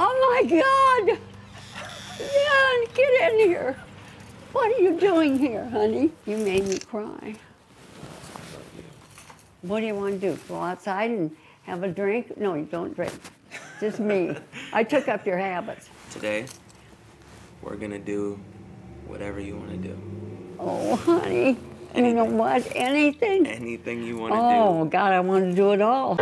Oh my God! Jan, get in here. What are you doing here, honey? You made me cry. What do you want to do? Go outside and have a drink? No, you don't drink. Just me. I took up your habits. Today, we're gonna do whatever you want to do. Oh, honey. You know what? Anything? Anything you want to Oh, do. Oh, God, I want to do it all.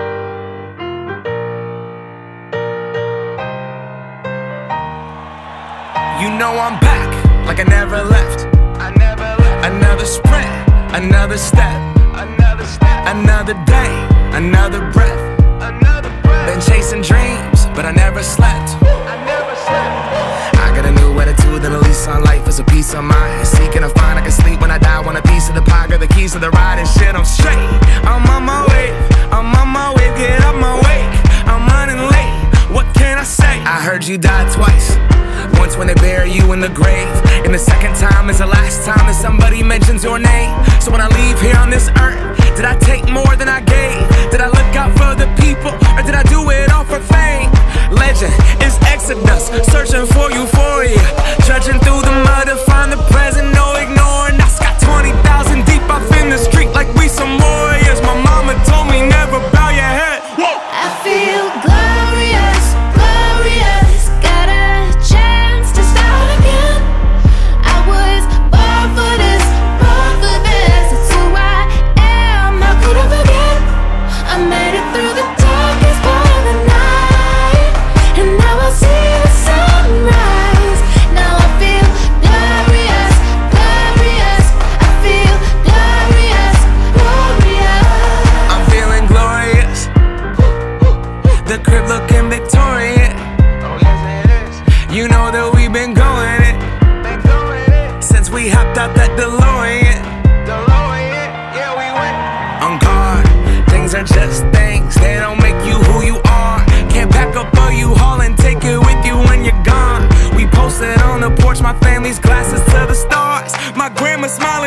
You know I'm back, like I never left. I never left Another sprint, another step, another step, another day, another breath. another Been chasing dreams, but I never slept. I never slept. I got a new attitude and a lease on life is a peace of mind. I heard you died twice. Once when they bury you in the grave, and the second time is the last time that somebody mentions your name. So when I leave here on this earth, did I You know that we've been going it Been doing it. since we hopped out that DeLorean. DeLorean, yeah we went. On guard, things are just things. They don't make you who you are. Can't pack up a U-Haul and take it with you when you're gone. We posted on the porch, my family's glasses to the stars. My grandma smiling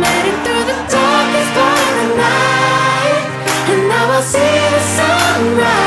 made it through the darkest part of the night And now I see the sunrise.